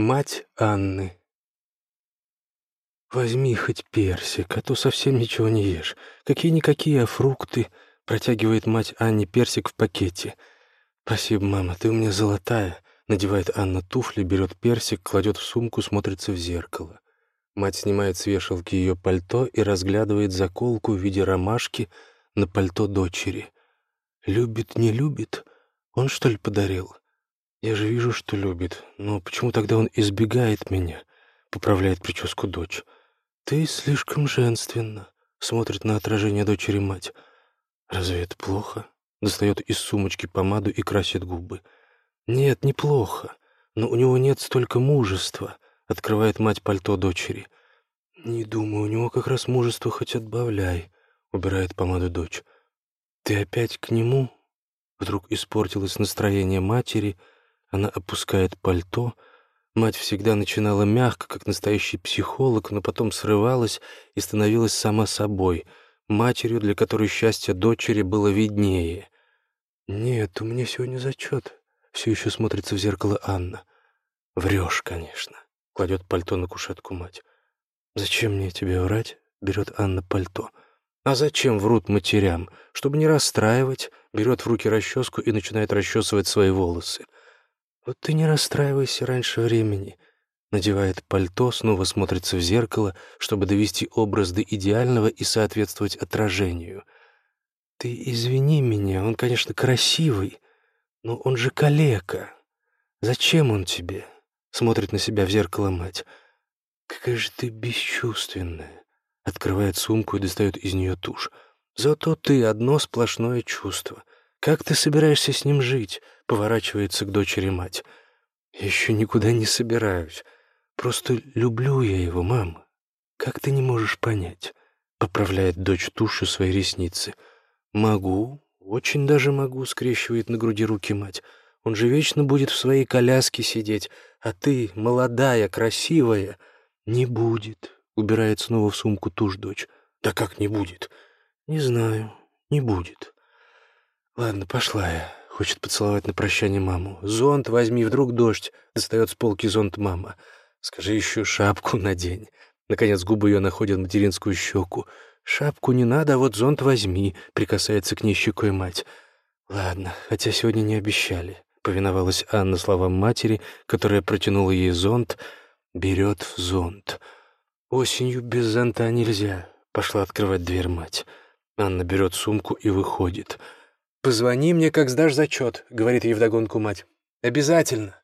Мать Анны. «Возьми хоть персик, а то совсем ничего не ешь. Какие-никакие, а фрукты», — протягивает мать Анне персик в пакете. «Спасибо, мама, ты у меня золотая», — надевает Анна туфли, берет персик, кладет в сумку, смотрится в зеркало. Мать снимает с вешалки ее пальто и разглядывает заколку в виде ромашки на пальто дочери. «Любит, не любит? Он, что ли, подарил?» «Я же вижу, что любит. Но почему тогда он избегает меня?» — поправляет прическу дочь. «Ты слишком женственна», — смотрит на отражение дочери мать. «Разве это плохо?» — достает из сумочки помаду и красит губы. «Нет, неплохо. Но у него нет столько мужества», — открывает мать пальто дочери. «Не думаю, у него как раз мужество хоть отбавляй», — убирает помаду дочь. «Ты опять к нему?» Вдруг испортилось настроение матери — она опускает пальто. Мать всегда начинала мягко, как настоящий психолог, но потом срывалась и становилась сама собой, матерью, для которой счастье дочери было виднее. «Нет, у меня сегодня зачет», — все еще смотрится в зеркало Анна. «Врешь, конечно», — кладет пальто на кушетку мать. «Зачем мне тебе врать?» — берет Анна пальто. «А зачем врут матерям? Чтобы не расстраивать». Берет в руки расческу и начинает расчесывать свои волосы. «Вот ты не расстраивайся раньше времени», надевает пальто, снова смотрится в зеркало, чтобы довести образ до идеального и соответствовать отражению. «Ты извини меня, он, конечно, красивый, но он же калека. Зачем он тебе?» Смотрит на себя в зеркало мать. «Какая же ты бесчувственная!» Открывает сумку и достает из нее тушь. «Зато ты одно сплошное чувство. Как ты собираешься с ним жить?» Поворачивается к дочери мать. «Я еще никуда не собираюсь. Просто люблю я его, мама. Как ты не можешь понять?» Поправляет дочь тушью свои ресницы. «Могу, очень даже могу», — скрещивает на груди руки мать. «Он же вечно будет в своей коляске сидеть, а ты, молодая, красивая, не будет», — убирает снова в сумку тушь дочь. «Да как не будет?» «Не знаю, не будет». «Ладно, пошла я. Хочет поцеловать на прощание маму. «Зонт возьми, вдруг дождь!» Достает с полки зонт мама. «Скажи еще шапку надень». Наконец губы ее находят материнскую щеку. «Шапку не надо, а вот зонт возьми», — прикасается к ней щекой мать. «Ладно, хотя сегодня не обещали», — повиновалась Анна словам матери, которая протянула ей зонт. «Берет зонт». «Осенью без зонта нельзя», — пошла открывать дверь мать. Анна берет сумку и выходит. «Позвони мне, как сдашь зачет», — говорит ей вдогонку мать. «Обязательно».